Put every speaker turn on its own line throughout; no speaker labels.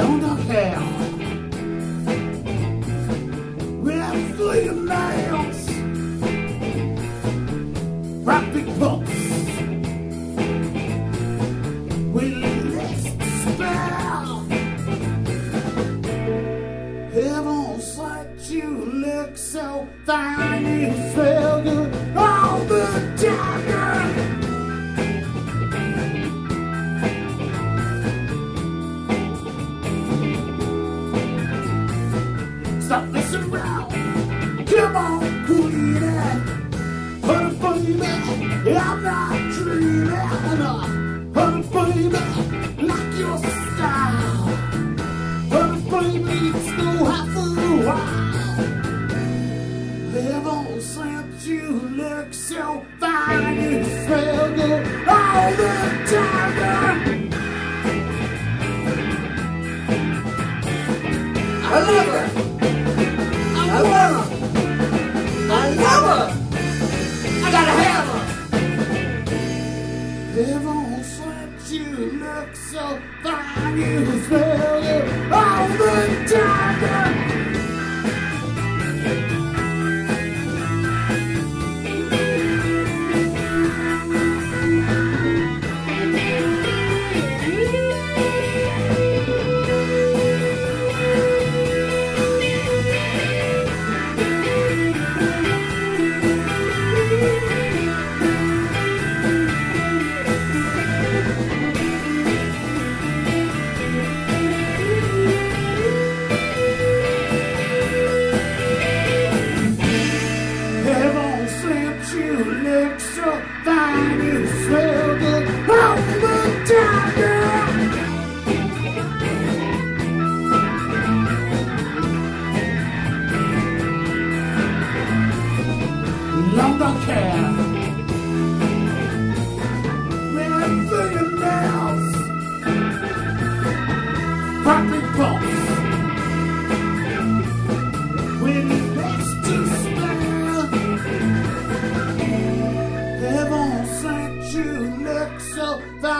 don't. We're absolutely miles. Rock big bump. Stop messing around. Come on, queen. Honey, baby, I'm not dreaming. Honey, baby, like your style. Honey, baby, let's go have a while. Heaven sent you look so fine. You smell good all the time, Her. I gotta have her. Heaven sent you look so fine. You smell good Longer care. Poppy pumps. When to spare. Heaven sent you look so fine,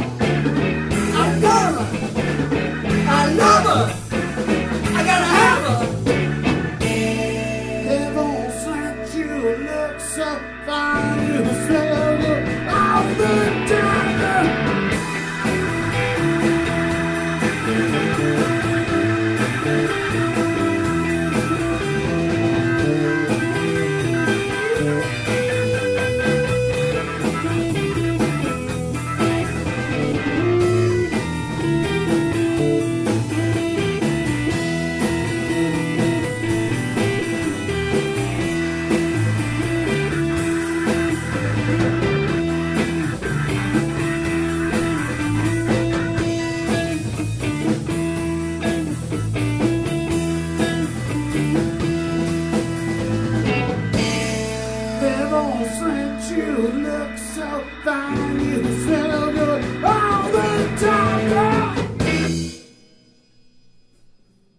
look so fine.